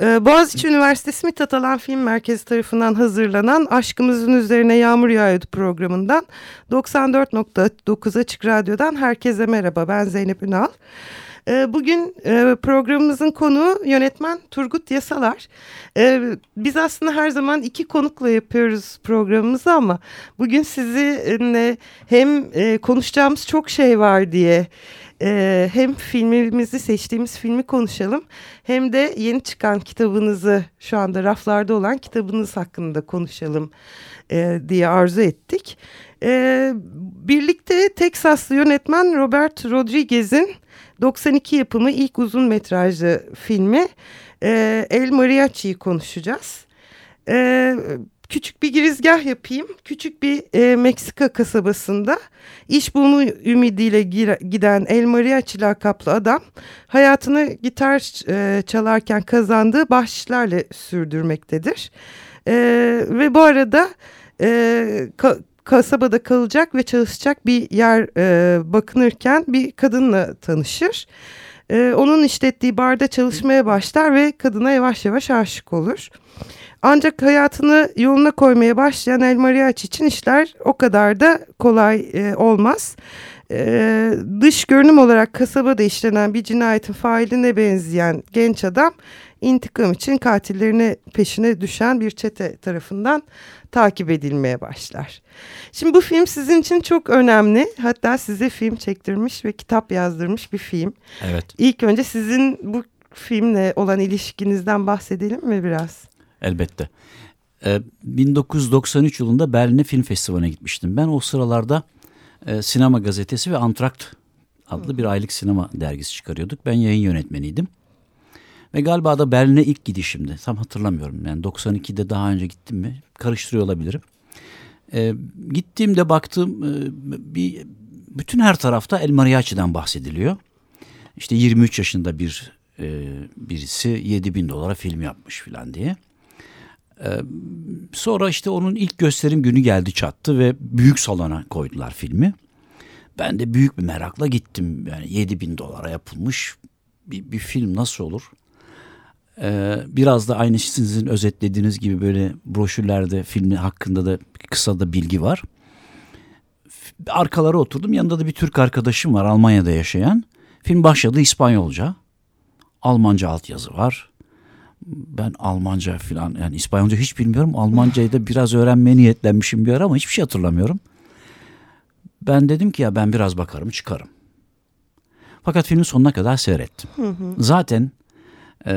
Ee, Boğaziçi Üniversitesi Mithat Alan Film Merkezi tarafından hazırlanan Aşkımızın Üzerine Yağmur Yağıyordu programından 94.9 Açık Radyo'dan herkese merhaba ben Zeynep Ünal. Ee, bugün e, programımızın konuğu yönetmen Turgut Yasalar. Ee, biz aslında her zaman iki konukla yapıyoruz programımızı ama bugün sizinle hem e, konuşacağımız çok şey var diye e, hem filmimizi seçtiğimiz filmi konuşalım hem de yeni çıkan kitabınızı şu anda raflarda olan kitabınız hakkında konuşalım e, diye arzu ettik. E, birlikte Teksaslı yönetmen Robert Rodriguez'in 92 yapımı ilk uzun metrajlı filmi e, El Mariachi'yi konuşacağız. E, küçük bir girizgah yapayım. Küçük bir e, Meksika kasabasında iş bulma ümidiyle giden El Mariachi lakaplı adam hayatını gitar e, çalarken kazandığı bahşişlerle sürdürmektedir. E, ve bu arada e, ka kasabada kalacak ve çalışacak bir yer e, bakınırken bir kadınla tanışır. E, onun işlettiği barda çalışmaya başlar ve kadına yavaş yavaş aşık olur. Ancak hayatını yoluna koymaya başlayan El Mariachi için işler o kadar da kolay e, olmaz. E, dış görünüm olarak kasabada işlenen bir cinayetin failine benzeyen genç adam intikam için katillerine peşine düşen bir çete tarafından takip edilmeye başlar. Şimdi bu film sizin için çok önemli. Hatta size film çektirmiş ve kitap yazdırmış bir film. Evet. İlk önce sizin bu filmle olan ilişkinizden bahsedelim mi biraz? Elbette. Ee, 1993 yılında Berlin'e film festivaline gitmiştim. Ben o sıralarda e, Sinema Gazetesi ve Antrakt adlı bir aylık sinema dergisi çıkarıyorduk. Ben yayın yönetmeniydim. Ve galiba da Berlin'e ilk gidişimdi. Tam hatırlamıyorum. Yani 92'de daha önce gittim mi? Karıştırıyor olabilirim. E, gittiğimde baktım e, bir bütün her tarafta El Mariachi'den bahsediliyor. İşte 23 yaşında bir e, birisi 7 bin dolara film yapmış filan diye. E, sonra işte onun ilk gösterim günü geldi çattı ve büyük salona koydular filmi. Ben de büyük bir merakla gittim. Yani 7 bin dolara yapılmış bir, bir film nasıl olur? Ee, biraz da aynı sizin özetlediğiniz gibi böyle broşürlerde filmi hakkında da kısa da bilgi var. Arkalara oturdum. Yanında da bir Türk arkadaşım var Almanya'da yaşayan. Film başladı İspanyolca. Almanca altyazı var. Ben Almanca falan yani İspanyolca hiç bilmiyorum. Almancayı da biraz öğrenmeye niyetlenmişim bir ara ama hiçbir şey hatırlamıyorum. Ben dedim ki ya ben biraz bakarım çıkarım. Fakat filmin sonuna kadar seyrettim. Hı hı. Zaten e,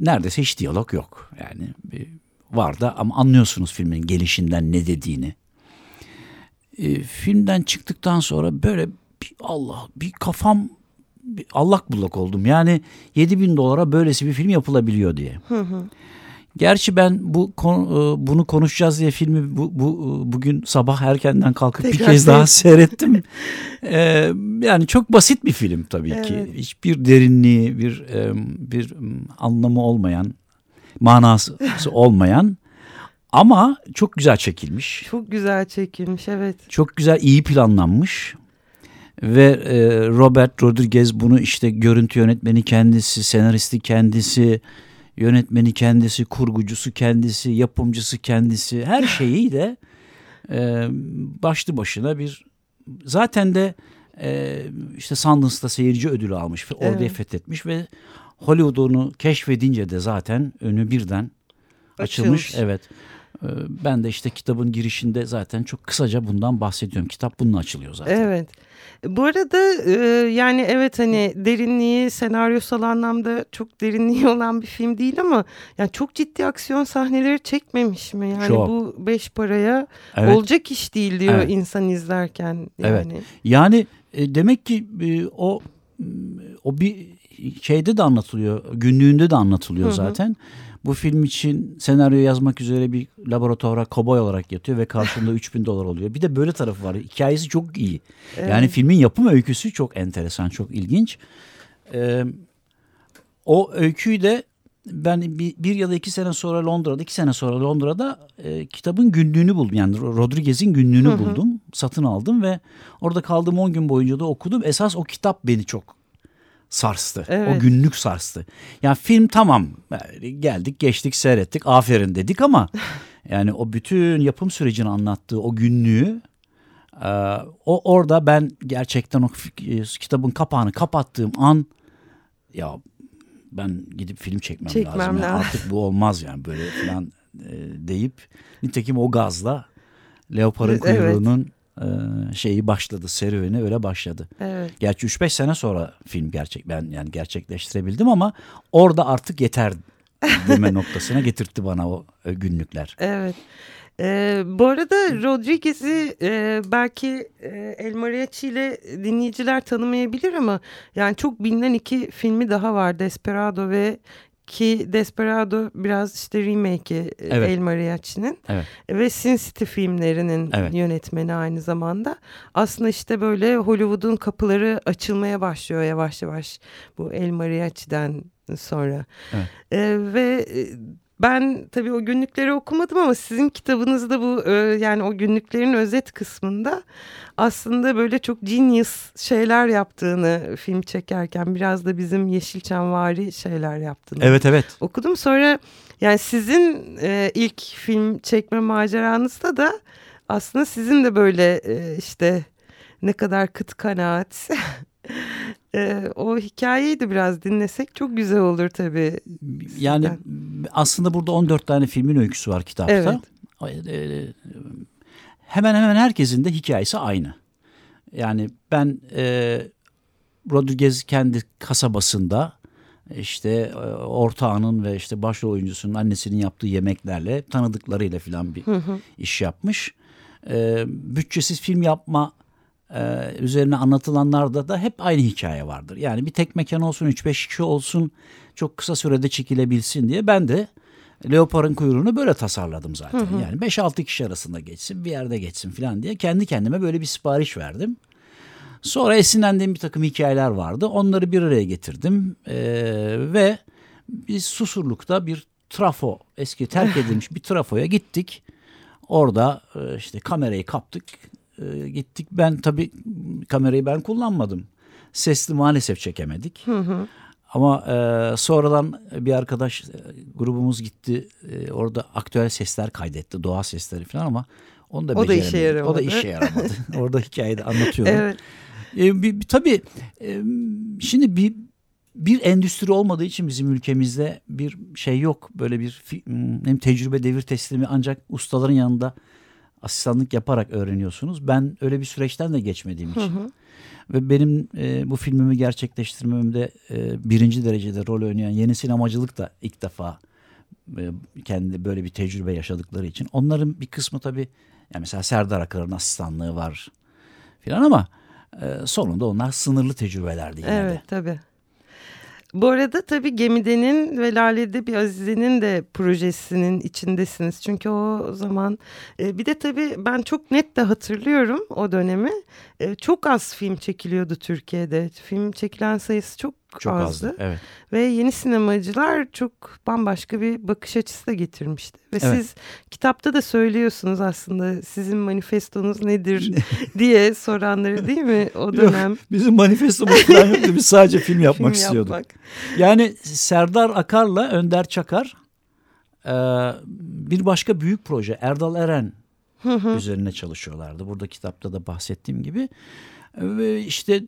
neredeyse hiç diyalog yok. Yani var da ama anlıyorsunuz filmin gelişinden ne dediğini. E, filmden çıktıktan sonra böyle bir Allah bir kafam allak bullak oldum. Yani 7 bin dolara böylesi bir film yapılabiliyor diye. Hı hı. Gerçi ben bu e, bunu konuşacağız diye filmi bu, bu e, bugün sabah erkenden kalkıp Tekrar bir kez daha seyrettim. ee, yani çok basit bir film tabii evet. ki. Hiçbir derinliği, bir bir anlamı olmayan, manası olmayan ama çok güzel çekilmiş. Çok güzel çekilmiş evet. Çok güzel iyi planlanmış. Ve e, Robert Rodriguez bunu işte görüntü yönetmeni kendisi, senaristi kendisi, Yönetmeni kendisi, kurgucusu kendisi, yapımcısı kendisi her şeyi de e, başlı başına bir zaten de e, işte Sundance'da seyirci ödülü almış ve orada evet. fethetmiş ve Hollywood'unu keşfedince de zaten önü birden açılmış. açılmış. Evet. Ee, ben de işte kitabın girişinde zaten çok kısaca bundan bahsediyorum. Kitap bununla açılıyor zaten. Evet. Bu arada e, yani evet hani derinliği senaryosal anlamda çok derinliği olan bir film değil ama yani çok ciddi aksiyon sahneleri çekmemiş mi? Yani çok. bu beş paraya evet. olacak iş değil diyor evet. insan izlerken. Yani. Evet. Yani e, demek ki e, o o bir şeyde de anlatılıyor. Günlüğünde de anlatılıyor Hı -hı. zaten bu film için senaryo yazmak üzere bir laboratuvara koboy olarak yatıyor ve karşında 3000 dolar oluyor. Bir de böyle tarafı var. Hikayesi çok iyi. Evet. Yani filmin yapım öyküsü çok enteresan, çok ilginç. Ee, o öyküyü de ben bir, bir ya da iki sene sonra Londra'da, iki sene sonra Londra'da e, kitabın günlüğünü buldum. Yani Rodriguez'in günlüğünü hı hı. buldum. Satın aldım ve orada kaldığım 10 gün boyunca da okudum. Esas o kitap beni çok sarstı. Evet. O günlük sarstı. Yani film tamam geldik geçtik seyrettik aferin dedik ama yani o bütün yapım sürecini anlattığı o günlüğü e, o orada ben gerçekten o e, kitabın kapağını kapattığım an ya ben gidip film çekmem, Çekmem lazım. Yani artık bu olmaz yani böyle falan e, deyip nitekim o gazla Leopar'ın Evet. kuyruğunun e, şeyi başladı serüveni öyle başladı. Evet. Gerçi 3-5 sene sonra film gerçek ben yani gerçekleştirebildim ama orada artık yeter deme noktasına getirtti bana o günlükler. Evet. Ee, bu arada Rodriguez'i e, belki e, El Mariachi ile dinleyiciler tanımayabilir ama yani çok bilinen iki filmi daha var Desperado ve ki Desperado biraz işte remake'i e, Evet. El Mariachi'nin Evet. ve Sin City filmlerinin Evet. yönetmeni aynı zamanda. Aslında işte böyle Hollywood'un kapıları açılmaya başlıyor yavaş yavaş bu El Mariachi'den sonra. Evet. Ee, ve e, ben tabii o günlükleri okumadım ama sizin kitabınızda bu e, yani o günlüklerin özet kısmında aslında böyle çok genius şeyler yaptığını film çekerken biraz da bizim Yeşilçamvari şeyler yaptığını Evet evet. okudum. Sonra yani sizin e, ilk film çekme maceranızda da aslında sizin de böyle e, işte ne kadar kıt kanaat e, o hikayeyi de biraz dinlesek çok güzel olur tabii. Yani Sizden. aslında burada 14 tane filmin öyküsü var kitapta. Evet. E, Hemen hemen herkesin de hikayesi aynı. Yani ben e, Rodriguez kendi kasabasında işte e, ortağının ve işte başrol oyuncusunun annesinin yaptığı yemeklerle tanıdıklarıyla falan bir iş yapmış. E, bütçesiz film yapma e, üzerine anlatılanlarda da hep aynı hikaye vardır. Yani bir tek mekan olsun 3-5 kişi olsun çok kısa sürede çekilebilsin diye ben de Leopar'ın kuyruğunu böyle tasarladım zaten. Yani 5-6 kişi arasında geçsin bir yerde geçsin falan diye kendi kendime böyle bir sipariş verdim. Sonra esinlendiğim bir takım hikayeler vardı. Onları bir araya getirdim Ee, ve biz Susurluk'ta bir trafo eski terk edilmiş bir trafoya gittik. Orada e, işte kamerayı kaptık e, gittik. Ben tabii kamerayı ben kullanmadım. Sesli maalesef çekemedik. Ama e, sonradan bir arkadaş e, grubumuz gitti. E, orada aktüel sesler kaydetti. Doğa sesleri falan ama onu da O da işe beceremedi. O da yaramadı. işe yaramadı. orada hikayeyi de anlatıyorum. Evet. E, bir, tabii e, şimdi bir bir endüstri olmadığı için bizim ülkemizde bir şey yok. Böyle bir fi- m, hem tecrübe devir teslimi ancak ustaların yanında asistanlık yaparak öğreniyorsunuz. Ben öyle bir süreçten de geçmediğim için. Ve benim e, bu filmimi gerçekleştirmemde e, birinci derecede rol oynayan yeni sinemacılık da ilk defa e, kendi böyle bir tecrübe yaşadıkları için. Onların bir kısmı tabii yani mesela Serdar Akar'ın asistanlığı var filan ama e, sonunda onlar sınırlı tecrübelerdi yine de. Evet tabii. Bu arada tabii Gemide'nin ve Lale'de bir Azize'nin de projesinin içindesiniz. Çünkü o zaman e, bir de tabii ben çok net de hatırlıyorum o dönemi. E, çok az film çekiliyordu Türkiye'de. Film çekilen sayısı çok, Çok azdı. azdı. Evet. Ve yeni sinemacılar çok bambaşka bir bakış açısı da getirmişti. Ve Evet. siz kitapta da söylüyorsunuz aslında sizin manifestonuz nedir diye soranları değil mi o dönem? Bizim manifestomuz falan yoktu. Biz sadece film yapmak film istiyorduk. yapmak. Yani Serdar Akar'la Önder Çakar e, bir başka büyük proje Erdal Eren üzerine çalışıyorlardı. Burada kitapta da bahsettiğim gibi. İşte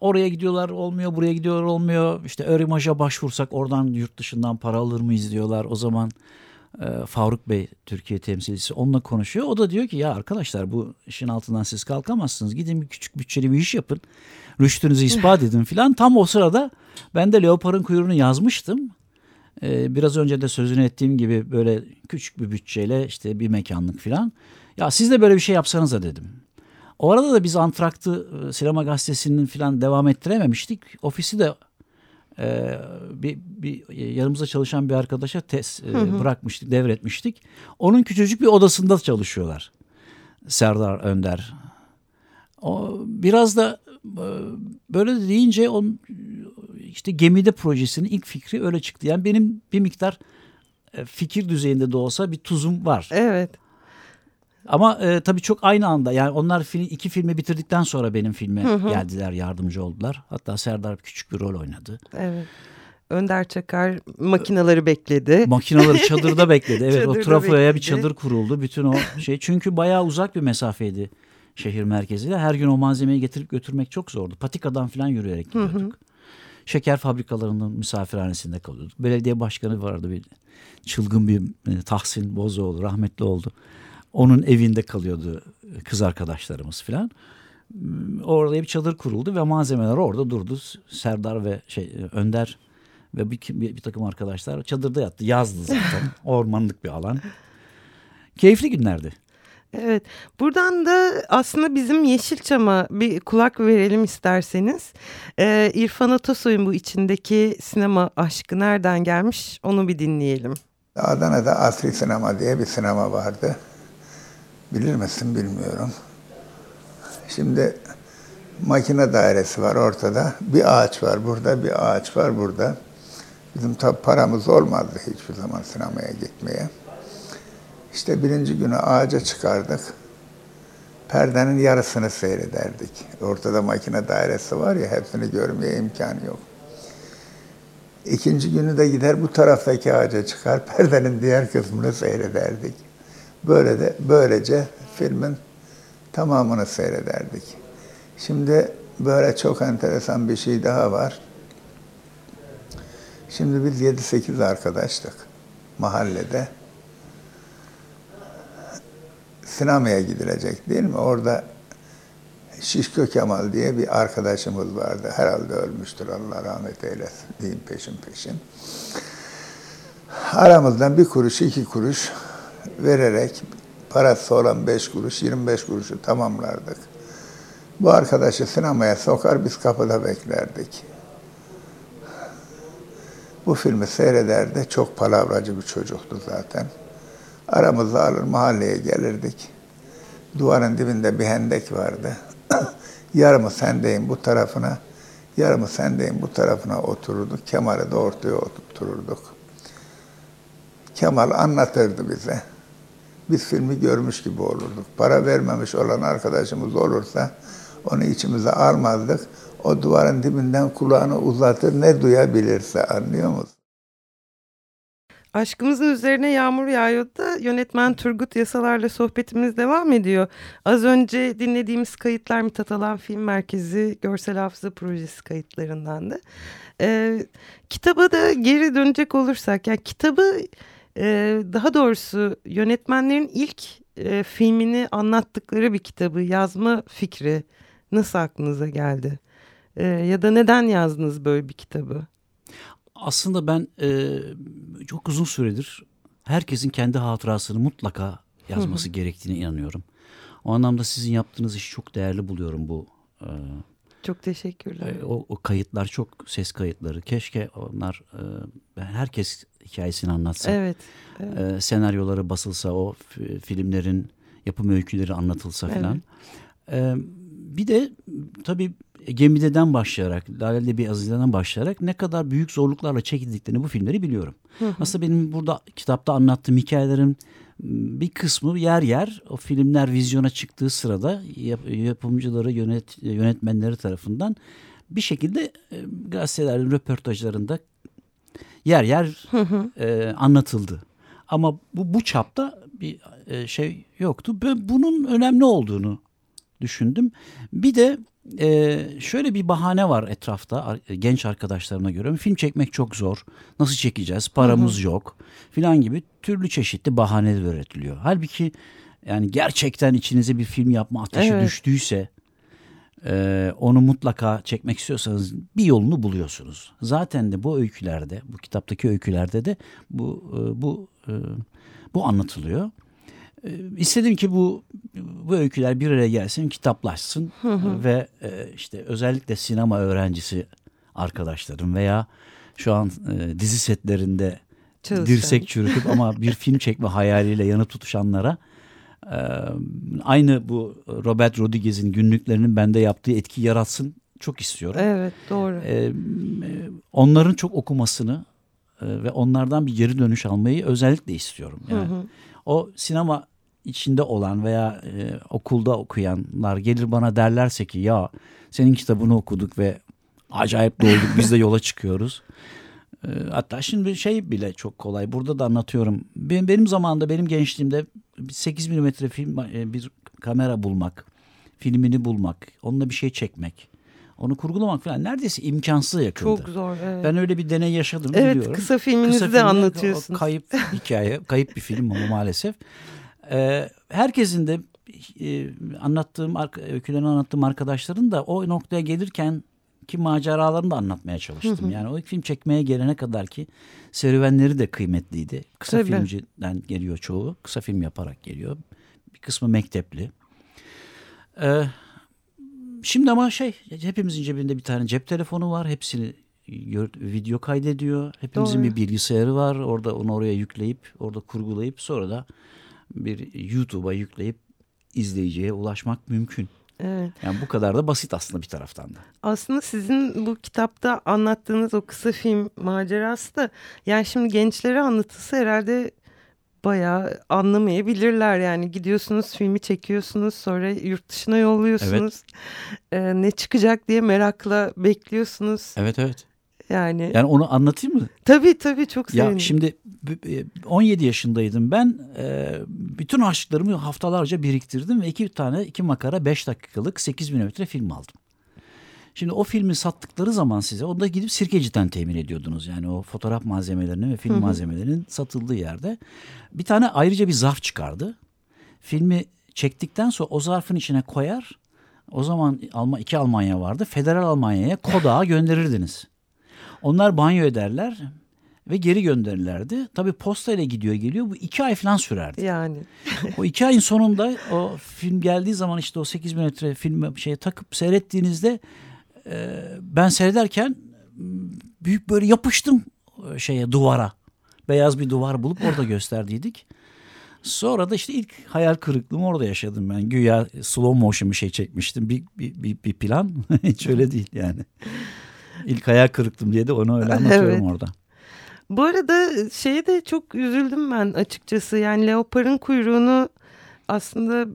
oraya gidiyorlar olmuyor, buraya gidiyorlar olmuyor. İşte Örimaj'a başvursak oradan yurt dışından para alır mıyız diyorlar. O zaman e, Faruk Bey Türkiye temsilcisi onunla konuşuyor. O da diyor ki ya arkadaşlar bu işin altından siz kalkamazsınız. Gidin bir küçük bütçeli bir iş yapın. Rüştünüzü ispat edin filan. Tam o sırada ben de Leopar'ın kuyruğunu yazmıştım. Ee, biraz önce de sözünü ettiğim gibi böyle küçük bir bütçeyle işte bir mekanlık filan. Ya siz de böyle bir şey yapsanıza dedim. O arada da biz Antrakt'ı e, sinema gazetesinin filan devam ettirememiştik. Ofisi de e, bir, bir yanımızda çalışan bir arkadaşa tes, e, bırakmıştık, devretmiştik. Onun küçücük bir odasında çalışıyorlar. Serdar Önder. O biraz da e, böyle deyince on işte gemide projesinin ilk fikri öyle çıktı. Yani benim bir miktar e, fikir düzeyinde de olsa bir tuzum var. Evet. Ama e, tabii çok aynı anda yani onlar film, iki filmi bitirdikten sonra benim filme hı hı. geldiler yardımcı oldular. Hatta Serdar küçük bir rol oynadı. Evet. Önder Çakar makinaları bekledi. Makinaları çadırda bekledi. Evet çadırda o trafoya bekledi. bir çadır kuruldu. Bütün o şey çünkü bayağı uzak bir mesafeydi şehir merkeziyle. Her gün o malzemeyi getirip götürmek çok zordu. Patikadan falan yürüyerek gidiyorduk. Hı hı. Şeker fabrikalarının misafirhanesinde kalıyorduk. Belediye başkanı vardı bir çılgın bir e, Tahsin Bozoğlu rahmetli oldu. Onun evinde kalıyordu kız arkadaşlarımız falan. Orada bir çadır kuruldu ve malzemeler orada durdu. Serdar ve şey Önder ve bir, bir, bir takım arkadaşlar çadırda yattı. Yazdı zaten. Ormanlık bir alan. Keyifli günlerdi. Evet buradan da aslında bizim Yeşilçam'a bir kulak verelim isterseniz. Ee, İrfan Atasoy'un bu içindeki sinema aşkı nereden gelmiş onu bir dinleyelim. Adana'da Asri Sinema diye bir sinema vardı. Bilir misin bilmiyorum. Şimdi makine dairesi var ortada. Bir ağaç var burada, bir ağaç var burada. Bizim tabi paramız olmazdı hiçbir zaman sinemaya gitmeye. İşte birinci günü ağaca çıkardık. Perdenin yarısını seyrederdik. Ortada makine dairesi var ya hepsini görmeye imkan yok. İkinci günü de gider bu taraftaki ağaca çıkar, perdenin diğer kısmını seyrederdik. Böyle de böylece filmin tamamını seyrederdik. Şimdi böyle çok enteresan bir şey daha var. Şimdi biz 7-8 arkadaştık mahallede. Sinemaya gidilecek değil mi? Orada Şişko Kemal diye bir arkadaşımız vardı. Herhalde ölmüştür Allah rahmet eylesin diyeyim peşin peşin. Aramızdan bir kuruş, iki kuruş vererek parası olan beş kuruş, 25 kuruşu tamamlardık. Bu arkadaşı sinemaya sokar, biz kapıda beklerdik. Bu filmi seyrederdi. Çok palavracı bir çocuktu zaten. Aramızda alır mahalleye gelirdik. Duvarın dibinde bir hendek vardı. yarımı sendeyim bu tarafına, yarımı sendeyim bu tarafına otururduk. Kemal'i de ortaya oturturduk. Kemal anlatırdı bize. Biz filmi görmüş gibi olurduk. Para vermemiş olan arkadaşımız olursa onu içimize almazdık. O duvarın dibinden kulağını uzatır ne duyabilirse anlıyor musun? Aşkımızın üzerine yağmur yağıyor da yönetmen Turgut Yasalar'la sohbetimiz devam ediyor. Az önce dinlediğimiz kayıtlar Mithat Alan Film Merkezi Görsel Hafıza Projesi kayıtlarındandı. Ee, kitaba da geri dönecek olursak yani kitabı e, daha doğrusu yönetmenlerin ilk e, filmini anlattıkları bir kitabı yazma fikri nasıl aklınıza geldi? E, ya da neden yazdınız böyle bir kitabı? Aslında ben e, çok uzun süredir herkesin kendi hatırasını mutlaka yazması gerektiğine inanıyorum. O anlamda sizin yaptığınız işi çok değerli buluyorum bu. E, çok teşekkürler. E, o, o kayıtlar çok ses kayıtları. Keşke onlar e, herkes hikayesini anlatsa. Evet. evet. E, senaryoları basılsa, o filmlerin yapım öyküleri anlatılsa falan. Evet. E, bir de tabii Gemide'den başlayarak, Laleli bir Azize'den başlayarak ne kadar büyük zorluklarla çekildiklerini bu filmleri biliyorum. Hı hı. Aslında benim burada kitapta anlattığım hikayelerin bir kısmı yer yer o filmler vizyona çıktığı sırada yap, yapımcıları, yönet, yönetmenleri tarafından bir şekilde gazetelerin röportajlarında yer yer hı hı. E, anlatıldı. Ama bu bu çapta bir e, şey yoktu. Ben bunun önemli olduğunu düşündüm. Bir de e, şöyle bir bahane var etrafta genç arkadaşlarıma göre. Film çekmek çok zor. Nasıl çekeceğiz? Paramız hı hı. yok. Filan gibi türlü çeşitli bahaneler üretiliyor. Halbuki yani gerçekten içinize bir film yapma ateşi evet. düştüyse e, onu mutlaka çekmek istiyorsanız bir yolunu buluyorsunuz. Zaten de bu öykülerde, bu kitaptaki öykülerde de bu e, bu e, bu anlatılıyor. Ee, istedim ki bu bu öyküler bir araya gelsin, kitaplaşsın hı hı. ve e, işte özellikle sinema öğrencisi arkadaşlarım veya şu an dizi setlerinde Çalışan. dirsek çürütüp ama bir film çekme hayaliyle yanıp tutuşanlara aynı bu Robert Rodriguez'in günlüklerinin bende yaptığı etki yaratsın çok istiyorum. Evet doğru. E, onların çok okumasını e, ve onlardan bir geri dönüş almayı özellikle istiyorum. Yani hı hı. O sinema içinde olan veya e, okulda okuyanlar gelir bana derlerse ki ya senin kitabını okuduk ve acayip dolduk biz de yola çıkıyoruz. E, hatta şimdi şey bile çok kolay burada da anlatıyorum. Benim, benim zamanımda benim gençliğimde 8 milimetre film e, bir kamera bulmak, filmini bulmak, onunla bir şey çekmek onu kurgulamak falan neredeyse imkansız yakındı. Çok zor. Evet. Ben öyle bir deney yaşadım evet, biliyorum. kısa filminizi kısa de anlatıyorsunuz. Kayıp hikaye, kayıp bir film ama maalesef. Ee, herkesin de e, anlattığım, öykülerini anlattığım arkadaşların da o noktaya gelirken ki maceralarını da anlatmaya çalıştım. Yani o film çekmeye gelene kadar ki serüvenleri de kıymetliydi. Kısa Tabii. filmciden geliyor çoğu. Kısa film yaparak geliyor. Bir kısmı mektepli. Ee, Şimdi ama şey hepimizin cebinde bir tane cep telefonu var. Hepsini video kaydediyor. Hepimizin Doğru. bir bilgisayarı var. Orada onu oraya yükleyip orada kurgulayıp sonra da bir YouTube'a yükleyip izleyiciye ulaşmak mümkün. Evet. Yani bu kadar da basit aslında bir taraftan da. Aslında sizin bu kitapta anlattığınız o kısa film macerası da yani şimdi gençlere anlatılsa herhalde bayağı anlamayabilirler yani gidiyorsunuz filmi çekiyorsunuz sonra yurt dışına yolluyorsunuz evet. ee, ne çıkacak diye merakla bekliyorsunuz. Evet evet. Yani yani onu anlatayım mı? Tabii tabii çok sevinirim. Ya şimdi 17 yaşındaydım ben. Bütün harçlıklarımı haftalarca biriktirdim ve iki tane iki makara 5 dakikalık 8 milimetre film aldım. Şimdi o filmi sattıkları zaman size onu da gidip sirkeciden temin ediyordunuz. Yani o fotoğraf malzemelerinin ve film Hı-hı. malzemelerinin satıldığı yerde. Bir tane ayrıca bir zarf çıkardı. Filmi çektikten sonra o zarfın içine koyar. O zaman Alman, iki Almanya vardı. Federal Almanya'ya Kodak'a gönderirdiniz. Onlar banyo ederler ve geri gönderirlerdi. Tabii posta ile gidiyor geliyor. Bu iki ay falan sürerdi. Yani. o iki ayın sonunda o film geldiği zaman işte o 8 metre film şeye takıp seyrettiğinizde e, ben seyrederken büyük böyle yapıştım e, şeye duvara. Beyaz bir duvar bulup orada gösterdiydik. Sonra da işte ilk hayal kırıklığımı orada yaşadım ben. Güya slow motion bir şey çekmiştim. Bir, bir, bir, bir plan. Hiç öyle değil yani. İlk hayal kırıklığım diye de onu öyle anlatıyorum evet. orada. Bu arada şeye de çok üzüldüm ben açıkçası. Yani leoparın kuyruğunu aslında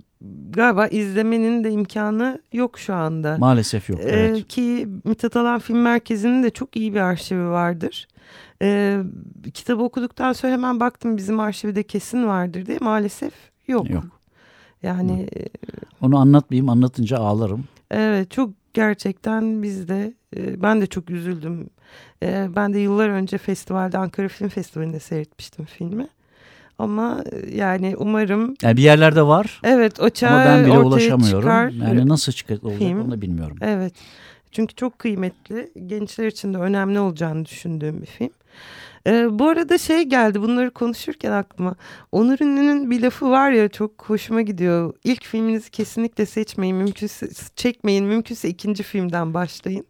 galiba izlemenin de imkanı yok şu anda. Maalesef yok. Evet. Ee, ki Mithat Alan Film Merkezi'nin de çok iyi bir arşivi vardır. Ee, kitabı okuduktan sonra hemen baktım bizim arşivde kesin vardır diye maalesef yok. Yok. Yani onu anlatmayayım anlatınca ağlarım. Evet çok gerçekten biz de e, ben de çok üzüldüm. E, ben de yıllar önce festivalde Ankara Film Festivali'nde seyretmiştim filmi. Ama e, yani umarım... Yani bir yerlerde var. Evet o çağ Ama ben bile ulaşamıyorum. Çıkar, yani nasıl çıkar olacak film. onu da bilmiyorum. Evet. Çünkü çok kıymetli. Gençler için de önemli olacağını düşündüğüm bir film. Ee, bu arada şey geldi bunları konuşurken aklıma. Onur Ünlü'nün bir lafı var ya çok hoşuma gidiyor. İlk filminizi kesinlikle seçmeyin. Mümkünse çekmeyin. Mümkünse ikinci filmden başlayın.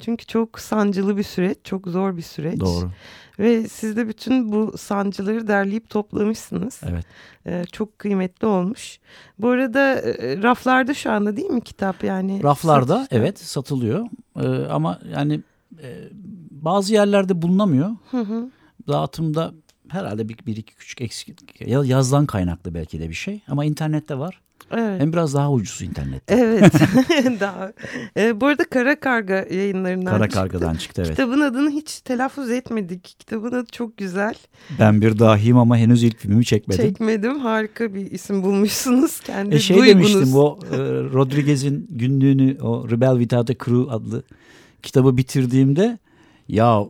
Çünkü çok sancılı bir süreç. Çok zor bir süreç. Doğru. Ve siz de bütün bu sancıları derleyip toplamışsınız. Evet. Ee, çok kıymetli olmuş. Bu arada e, raflarda şu anda değil mi kitap yani? Raflarda satışta. evet satılıyor. Ee, ama yani e, bazı yerlerde bulunamıyor. Hı hı. Dağıtımda herhalde bir, bir iki küçük eksik yazdan kaynaklı belki de bir şey ama internette var. Evet. Hem biraz daha ucuz internette. Evet. daha. Ee, bu arada Kara Karga yayınlarından Kara çıktı. Karga'dan çıktı evet. Kitabın adını hiç telaffuz etmedik. Kitabın adı çok güzel. Ben bir dahiyim ama henüz ilk filmimi çekmedim. Çekmedim. Harika bir isim bulmuşsunuz. Kendi e şey duygunuz. demiştim o e, Rodriguez'in günlüğünü o Rebel Without a Crew adlı kitabı bitirdiğimde ya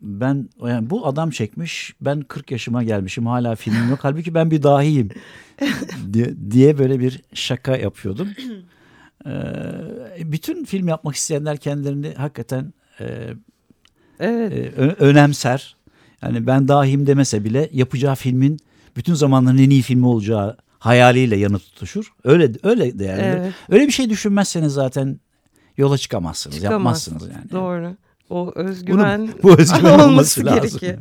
ben yani bu adam çekmiş ben 40 yaşıma gelmişim hala filmim yok halbuki ben bir dahiyim diye, diye böyle bir şaka yapıyordum. Ee, bütün film yapmak isteyenler kendilerini hakikaten e, evet. e, önemser. Yani ben dahiyim demese bile yapacağı filmin bütün zamanların en iyi filmi olacağı hayaliyle yanı tutuşur. Öyle öyle değerli. Evet. Öyle bir şey düşünmezseniz zaten yola çıkamazsınız, Çıkamaz. yapmazsınız yani. Doğru. O özgüven, Bunun, bu özgüven olması, olması lazım. gerekiyor.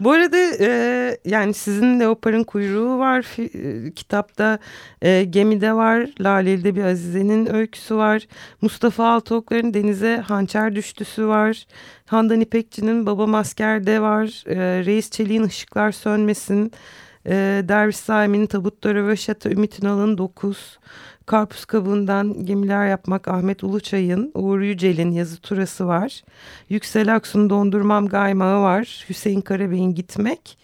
Bu arada e, yani sizin Leopar'ın kuyruğu var e, kitapta. E, Gemide var. Laleli'de bir Azize'nin öyküsü var. Mustafa Altıoklar'ın Denize Hançer Düştüsü var. Handan İpekçi'nin Baba Masker'de var. E, Reis Çelik'in Işıklar Sönmesin. E, Derviş Sami'nin Tabutları ve Şata Ümit İnal'ın 9. Karpuz kabuğundan gemiler yapmak Ahmet Uluçay'ın, Uğur Yücel'in yazı turası var. Yüksel Aksu'nun Dondurmam Gaymağı var. Hüseyin Karabey'in Gitmek.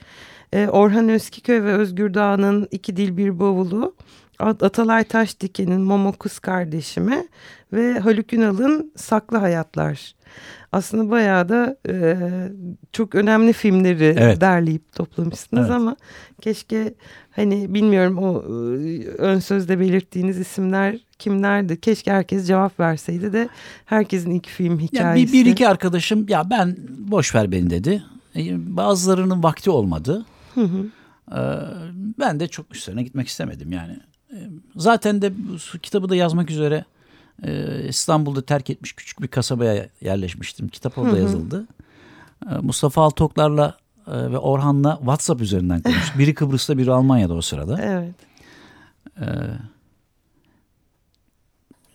E, Orhan Özkiköy ve Özgür Dağ'ın İki Dil Bir Bavulu. Atalay Taşdiken'in Momo Kız Kardeşimi ve Haluk Ünal'ın Saklı Hayatlar. Aslında bayağı da e, çok önemli filmleri evet. derleyip toplamışsınız evet. ama keşke hani bilmiyorum o e, ön sözde belirttiğiniz isimler kimlerdi? Keşke herkes cevap verseydi de herkesin ilk film hikayesi. Ya bir, bir iki arkadaşım ya ben boş ver beni dedi. E, bazılarının vakti olmadı. Hı hı. Ee, ben de çok üstlerine gitmek istemedim yani. Zaten de bu kitabı da yazmak üzere e, İstanbul'da terk etmiş küçük bir kasabaya yerleşmiştim. Kitap orada yazıldı. Ee, Mustafa Altoklar'la e, ve Orhan'la WhatsApp üzerinden konuştuk. Biri Kıbrıs'ta biri Almanya'da o sırada. Evet.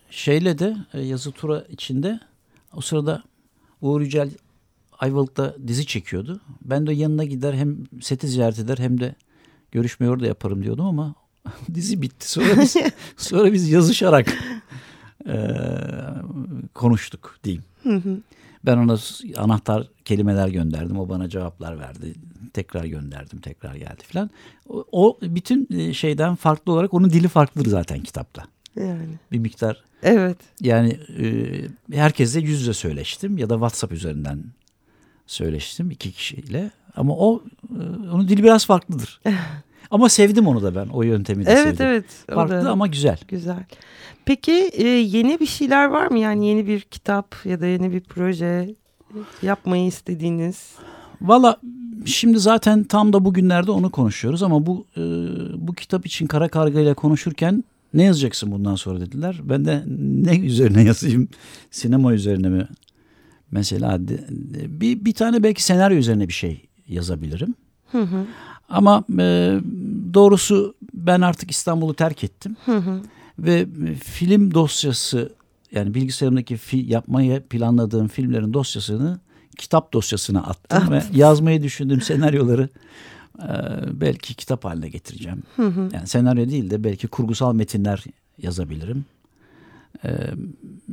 şeyle de e, yazı tura içinde o sırada Uğur Yücel Ayvalık'ta dizi çekiyordu. Ben de yanına gider hem seti ziyaret eder hem de görüşmeyi orada yaparım diyordum ama dizi bitti. Sonra biz, sonra biz yazışarak e, konuştuk diyeyim. Ben ona anahtar kelimeler gönderdim. O bana cevaplar verdi. Tekrar gönderdim. Tekrar geldi falan. O, o bütün şeyden farklı olarak onun dili farklıdır zaten kitapta. Yani. Bir miktar. Evet. Yani e, herkesle yüz yüze söyleştim ya da WhatsApp üzerinden söyleştim iki kişiyle. Ama o e, onun dili biraz farklıdır. Ama sevdim onu da ben. O yöntemi de evet, sevdim. Evet Farklı ama güzel. Güzel. Peki e, yeni bir şeyler var mı? Yani yeni bir kitap ya da yeni bir proje yapmayı istediğiniz? Valla şimdi zaten tam da bugünlerde onu konuşuyoruz ama bu e, bu kitap için Kara Karga ile konuşurken ne yazacaksın bundan sonra dediler. Ben de ne üzerine yazayım? Sinema üzerine mi? Mesela de, bir, bir tane belki senaryo üzerine bir şey yazabilirim. Hı hı. Ama e, doğrusu ben artık İstanbul'u terk ettim. Hı hı. Ve e, film dosyası yani bilgisayarımdaki fi, yapmayı planladığım filmlerin dosyasını kitap dosyasına attım ve yazmayı düşündüğüm senaryoları e, belki kitap haline getireceğim. Hı hı. Yani senaryo değil de belki kurgusal metinler yazabilirim. Ee,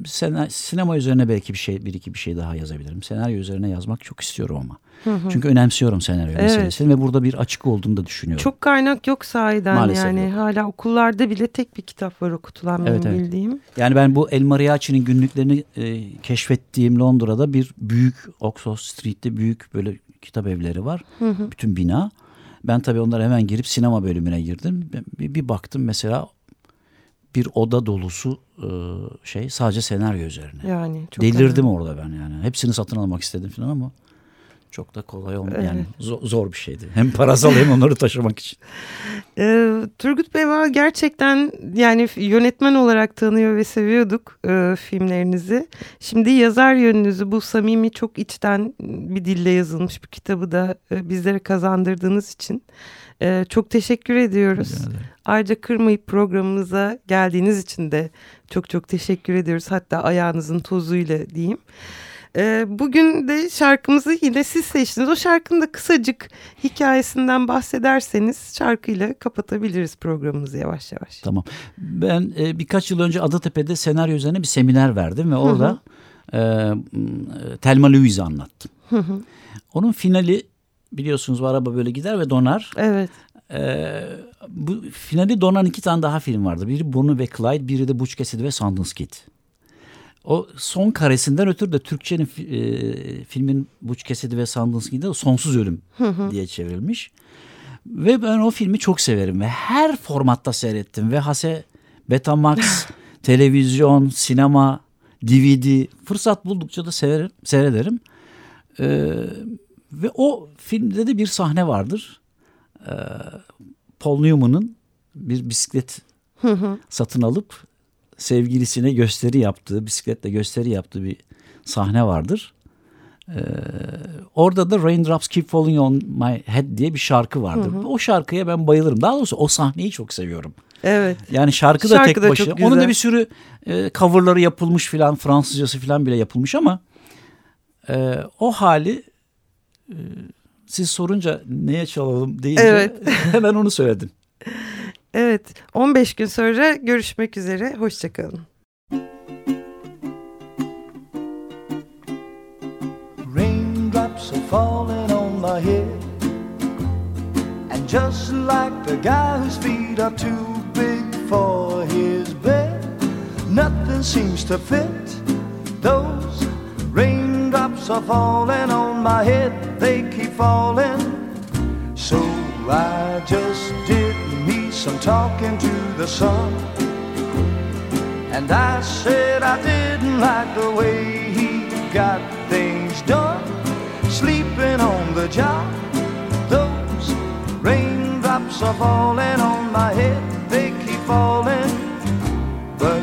sena, sinema üzerine belki bir şey bir iki bir şey daha yazabilirim. Senaryo üzerine yazmak çok istiyorum ama. Hı hı. Çünkü önemsiyorum senaryo evet. meselesini ve burada bir açık olduğunu da düşünüyorum. Çok kaynak yok sahiden Maalesef yani. Yok. Hala okullarda bile tek bir kitap var okutulan evet, benim evet. bildiğim. Yani ben bu El Mariachi'nin günlüklerini e, keşfettiğim Londra'da bir büyük Oxford Street'te büyük böyle kitap evleri var. Hı hı. Bütün bina. Ben tabii onlara hemen girip sinema bölümüne girdim. Bir, bir baktım mesela bir oda dolusu e, şey sadece senaryo üzerine. Yani çok Delirdim önemli. orada ben yani. Hepsini satın almak istedim falan ama çok da kolay olmadı. Yani zor, zor bir şeydi. Hem parasal hem onları taşımak için. E, Turgut Beyval gerçekten yani yönetmen olarak tanıyor ve seviyorduk e, filmlerinizi. Şimdi yazar yönünüzü bu samimi çok içten bir dille yazılmış bir kitabı da e, bizlere kazandırdığınız için ee, çok teşekkür ediyoruz. Ayrıca kırmayıp programımıza geldiğiniz için de çok çok teşekkür ediyoruz. Hatta ayağınızın tozuyla diyeyim. Ee, bugün de şarkımızı yine siz seçtiniz. O şarkının da kısacık hikayesinden bahsederseniz şarkıyla kapatabiliriz programımızı yavaş yavaş. Tamam. Ben e, birkaç yıl önce Adatepe'de senaryo üzerine bir seminer verdim ve orada hı hı. E, Telma Louise'i anlattım. Hı hı. Onun finali biliyorsunuz araba böyle gider ve donar. Evet. Ee, bu finali donan iki tane daha film vardı. Biri Bonnie ve Clyde, biri de Butch Cassidy ve Sundance Kid. O son karesinden ötürü de Türkçenin e, filmin Butch Cassidy ve Sundance Kid'de sonsuz ölüm diye çevrilmiş. Ve ben o filmi çok severim ve her formatta seyrettim. Ve Hase, Betamax, televizyon, sinema, DVD fırsat buldukça da severim, seyrederim. Ee, ve o filmde de bir sahne vardır. Ee, Paul Newman'ın bir bisiklet satın alıp sevgilisine gösteri yaptığı, bisikletle gösteri yaptığı bir sahne vardır. Ee, orada da Raindrops Keep Falling On My Head diye bir şarkı vardır. Hı hı. O şarkıya ben bayılırım. Daha doğrusu o sahneyi çok seviyorum. Evet. Yani şarkı da şarkı tek da başına. Onun da bir sürü e, coverları yapılmış filan, Fransızcası filan bile yapılmış ama e, o hali siz sorunca neye çalalım deyince Evet. hemen onu söyledim. Evet 15 gün sonra görüşmek üzere. Hoşçakalın. Raindrops are falling on my head. And just like the guy whose feet are too big for his bed, nothing seems to fit. Those raindrops are falling on my head, they keep falling. So I just some talking to the sun. And I said I didn't like the way he got things done. Sleeping on the job, those raindrops are falling on my head, they keep falling. But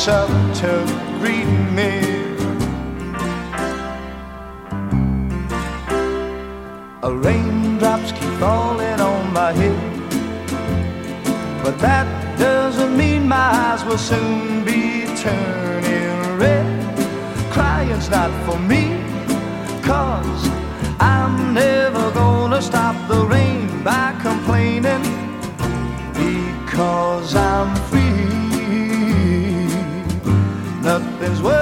steps up to greet me. A raindrops keep falling on my head. But that doesn't mean my eyes will soon be turning red. Crying's not for me, cause I'm never gonna stop the rain by complaining. Because times were